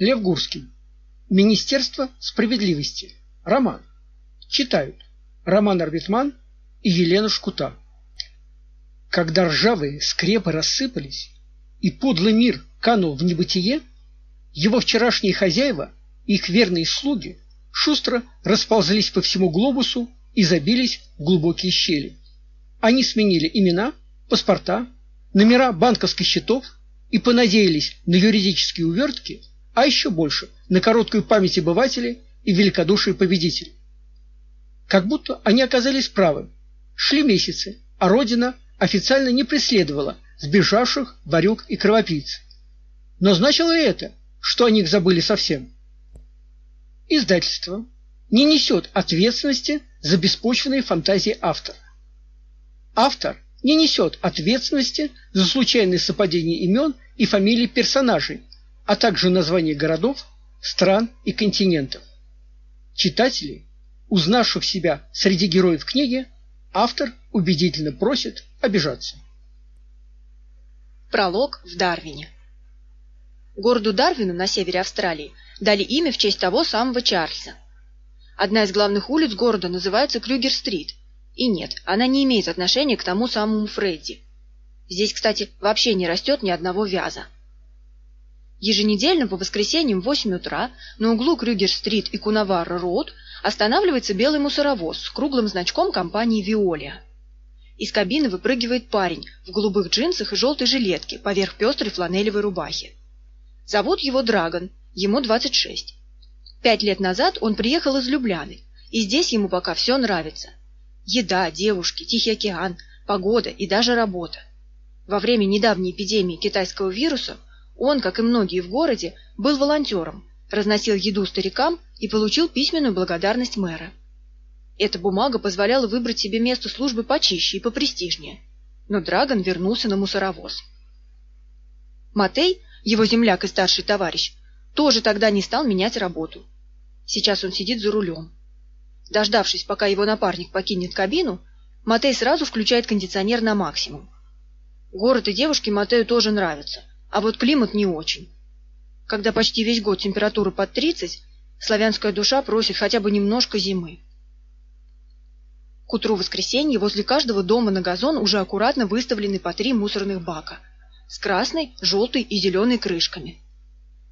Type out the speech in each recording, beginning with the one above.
Лев Гурский. Министерство справедливости. Роман. Читают Роман Арбитман и Елена Шкута. Когда ржавые скрепы рассыпались, и подлый мир канул в небытие, его вчерашние хозяева, их верные слуги, шустро расползлись по всему глобусу и забились в глубокие щели. Они сменили имена, паспорта, номера банковских счетов и понадеялись на юридические увертки, а еще больше на короткую память обывателей и великодушие победителей. Как будто они оказались правы. Шли месяцы, а родина официально не преследовала сбежавших ворюг и кровопийц. Но значило ли это, что о них забыли совсем? Издательство не несет ответственности за беспочвенные фантазии автора. Автор не несет ответственности за случайные совпадения имен и фамилий персонажей, а также названий городов, стран и континентов. Читатели, узнавших себя среди героев книги, автор убедительно просит обижаться. Пролог в Дарвине. Городу Дарвину на севере Австралии дали имя в честь того самого Чарльза. Одна из главных улиц города называется Клюгер-стрит. И нет, она не имеет отношения к тому самому Фредди. Здесь, кстати, вообще не растет ни одного вяза. Еженедельно по воскресеньям в 8 утра на углу Крюгер-стрит и Кунавар-роуд останавливается белый мусоровоз с круглым значком компании «Виолия». Из кабины выпрыгивает парень в голубых джинсах и желтой жилетке поверх пестрой фланелевой рубахи. Зовут его Драгон, ему 26. Пять лет назад он приехал из Любляны, и здесь ему пока все нравится. Еда, девушки, Тихий океан, погода и даже работа. Во время недавней эпидемии китайского вируса он, как и многие в городе, был волонтером, разносил еду старикам и получил письменную благодарность мэра. Эта бумага позволяла выбрать себе место службы почище и попрестижнее. Но Драгон вернулся на мусоровоз. Матей, его земляк и старший товарищ, тоже тогда не стал менять работу. Сейчас он сидит за рулем. Дождавшись, пока его напарник покинет кабину, Матей сразу включает кондиционер на максимум. Город и девушки Матею тоже нравятся, а вот климат не очень. Когда почти весь год температура под 30, славянская душа просит хотя бы немножко зимы. К утру воскресенья возле каждого дома на газон уже аккуратно выставлены по три мусорных бака с красной, желтой и зеленой крышками.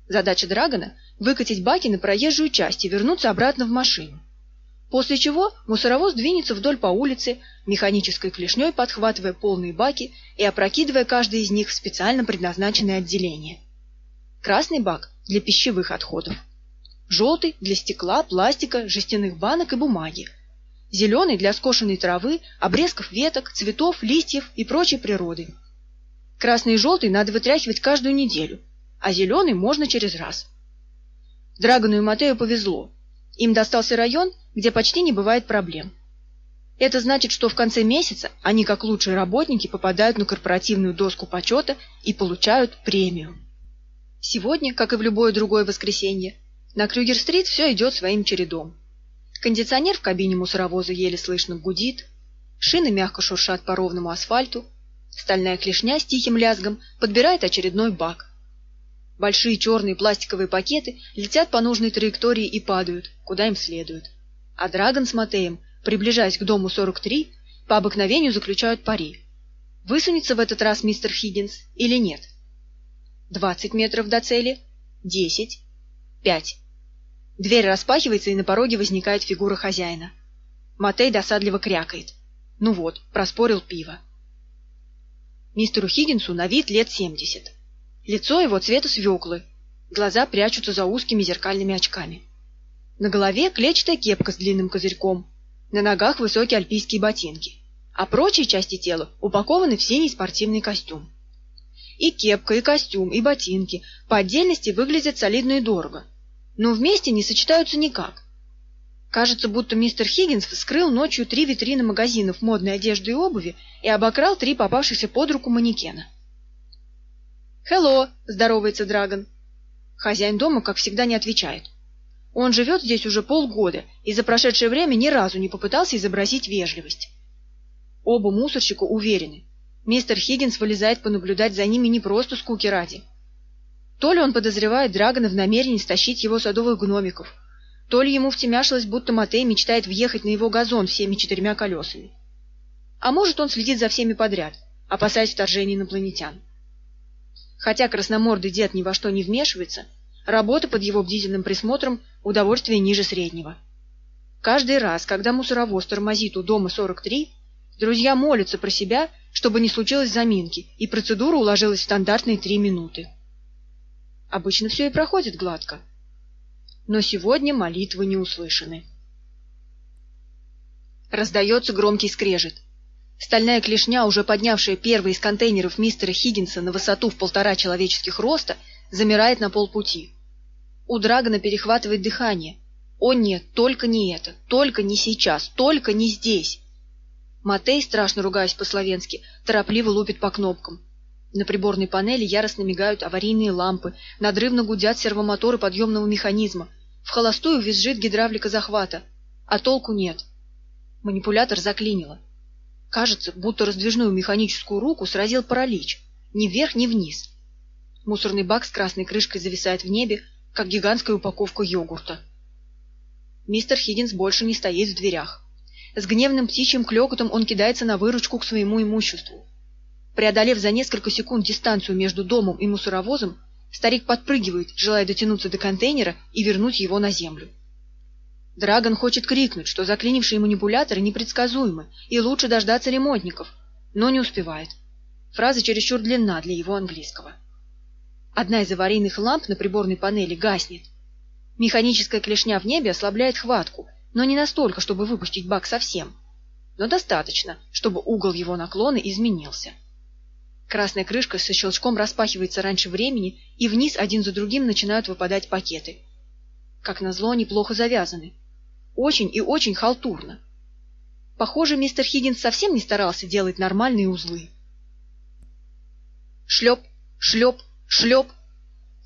Задача Драгона – выкатить баки на проезжую часть и вернуться обратно в машину. После чего мусоровоз двинется вдоль по улице, механической клешней подхватывая полные баки и опрокидывая каждый из них в специально предназначенное отделение. Красный бак – для пищевых отходов. Желтый – для стекла, пластика, жестяных банок и бумаги – зеленый для скошенной травы, обрезков веток, цветов, листьев и прочей природы. Красный и желтый надо вытряхивать каждую неделю, а зеленый можно через раз. Драгону и Матею повезло. Им достался район, где почти не бывает проблем. Это значит, что в конце месяца они, как лучшие работники, попадают на корпоративную доску почета и получают премию. Сегодня, как и в любое другое воскресенье, на Крюгер-стрит все идет своим чередом. Кондиционер в кабине мусоровоза еле слышно гудит, шины мягко шуршат по ровному асфальту, стальная клешня с тихим лязгом подбирает очередной бак. Большие черные пластиковые пакеты летят по нужной траектории и падают, куда им следует. А Драгон с Матеем, приближаясь к дому 43, по обыкновению заключают пари. Высунется в этот раз мистер Хиггинс или нет? Двадцать метров до цели, десять, пять. Дверь распахивается, и на пороге возникает фигура хозяина. Матей досадливо крякает. Ну вот, проспорил пиво. Мистеру Хиггинсу на вид лет семьдесят. Лицо его цвета свеклы, глаза прячутся за узкими зеркальными очками. На голове клетчатая кепка с длинным козырьком, на ногах высокие альпийские ботинки, а прочие части тела упакованы в синий спортивный костюм. И кепка, и костюм, и ботинки по отдельности выглядят солидно и дорого – но вместе не сочетаются никак. Кажется, будто мистер Хиггинс вскрыл ночью три витрины магазинов модной одежды и обуви и обокрал три попавшихся под руку манекена. «Хелло!» – здоровается Драгон. Хозяин дома, как всегда, не отвечает. Он живет здесь уже полгода и за прошедшее время ни разу не попытался изобразить вежливость. Оба мусорщика уверены. Мистер Хиггинс вылезает понаблюдать за ними не просто скуки ради. То ли он подозревает Драгона в намерении стащить его садовых гномиков, то ли ему втемяшилось, будто Матей мечтает въехать на его газон всеми четырьмя колесами. А может, он следит за всеми подряд, опасаясь вторжения инопланетян. Хотя красномордый дед ни во что не вмешивается, работа под его бдительным присмотром удовольствие ниже среднего. Каждый раз, когда мусоровоз тормозит у дома 43, друзья молятся про себя, чтобы не случилось заминки, и процедура уложилась в стандартные три минуты. Обычно все и проходит гладко. Но сегодня молитвы не услышаны. Раздается громкий скрежет. Стальная клешня, уже поднявшая первый из контейнеров мистера Хиггинса на высоту в полтора человеческих роста, замирает на полпути. У Драгона перехватывает дыхание. О нет, только не это, только не сейчас, только не здесь. Матей, страшно ругаясь по-словенски, торопливо лупит по кнопкам. На приборной панели яростно мигают аварийные лампы, надрывно гудят сервомоторы подъемного механизма. В холостую визжит гидравлика захвата, а толку нет. Манипулятор заклинило. Кажется, будто раздвижную механическую руку сразил паралич. Ни вверх, ни вниз. Мусорный бак с красной крышкой зависает в небе, как гигантская упаковка йогурта. Мистер Хиггинс больше не стоит в дверях. С гневным птичьим клёкотом он кидается на выручку к своему имуществу. Преодолев за несколько секунд дистанцию между домом и мусоровозом, старик подпрыгивает, желая дотянуться до контейнера и вернуть его на землю. Драгон хочет крикнуть, что заклинившие манипуляторы непредсказуемы, и лучше дождаться ремонтников, но не успевает. Фраза чересчур длинна для его английского. Одна из аварийных ламп на приборной панели гаснет. Механическая клешня в небе ослабляет хватку, но не настолько, чтобы выпустить бак совсем. Но достаточно, чтобы угол его наклона изменился. Красная крышка со щелчком распахивается раньше времени, и вниз один за другим начинают выпадать пакеты. Как назло, они плохо завязаны. Очень и очень халтурно. Похоже, мистер Хиггинс совсем не старался делать нормальные узлы. Шлеп, шлеп, шлеп.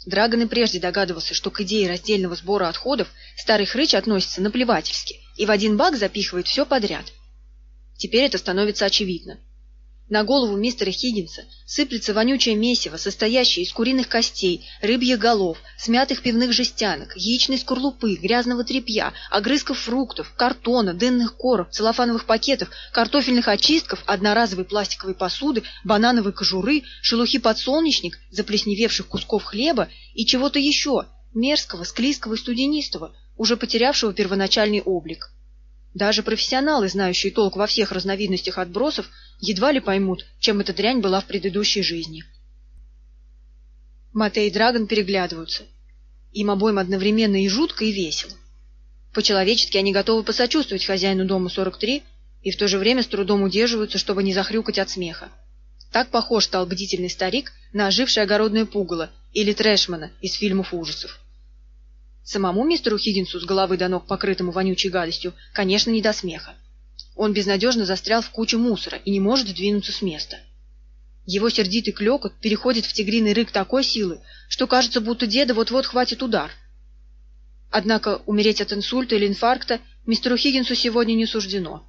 Драгон и прежде догадывался, что к идее раздельного сбора отходов старый хрыч относится наплевательски и в один бак запихивает все подряд. Теперь это становится очевидно. На голову мистера Хиггинса сыплется вонючее месиво, состоящее из куриных костей, рыбьих голов, смятых пивных жестянок, яичной скорлупы, грязного тряпья, огрызков фруктов, картона, дынных коров, целлофановых пакетов, картофельных очистков, одноразовой пластиковой посуды, банановой кожуры, шелухи подсолнечник, заплесневевших кусков хлеба и чего-то еще, мерзкого, склизкого и студенистого, уже потерявшего первоначальный облик. Даже профессионалы, знающие толк во всех разновидностях отбросов, едва ли поймут, чем эта дрянь была в предыдущей жизни. Матей и Драгон переглядываются. Им обоим одновременно и жутко, и весело. По-человечески они готовы посочувствовать хозяину дома 43 и в то же время с трудом удерживаются, чтобы не захрюкать от смеха. Так похож стал бдительный старик на ожившее огородное пугало или трэшмана из фильмов ужасов. Самому мистеру Хиггинсу с головы до ног, покрытому вонючей гадостью, конечно, не до смеха. Он безнадежно застрял в куче мусора и не может сдвинуться с места. Его сердитый клёкот переходит в тигриный рык такой силы, что кажется, будто деда вот-вот хватит удар. Однако умереть от инсульта или инфаркта мистеру Хиггинсу сегодня не суждено.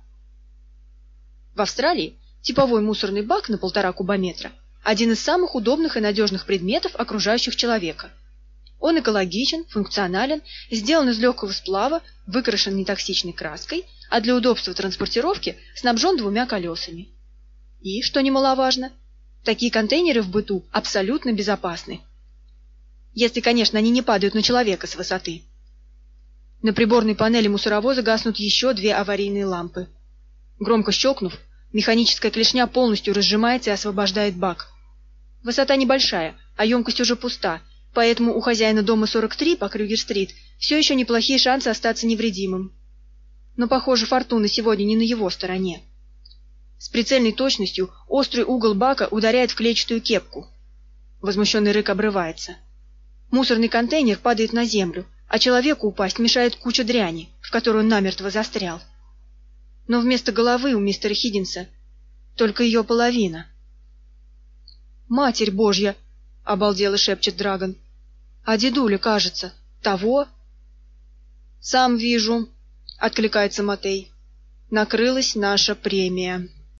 В Австралии типовой мусорный бак на полтора кубометра – один из самых удобных и надежных предметов, окружающих человека – он экологичен, функционален, сделан из легкого сплава, выкрашен нетоксичной краской, а для удобства транспортировки снабжен двумя колесами. И, что немаловажно, такие контейнеры в быту абсолютно безопасны. Если, конечно, они не падают на человека с высоты. На приборной панели мусоровоза гаснут еще две аварийные лампы. Громко щелкнув, механическая клешня полностью разжимается и освобождает бак. Высота небольшая, а емкость уже пуста – Поэтому у хозяина дома 43 по Крюгер-стрит все еще неплохие шансы остаться невредимым. Но, похоже, фортуна сегодня не на его стороне. С прицельной точностью острый угол бака ударяет в клетчатую кепку. Возмущенный рык обрывается. Мусорный контейнер падает на землю, а человеку упасть мешает куча дряни, в которую он намертво застрял. Но вместо головы у мистера Хиддинса только ее половина. «Матерь Божья!» — обалдело шепчет Драгон. А дедуля, кажется, того? Сам вижу, откликается Матей. Накрылась наша премия.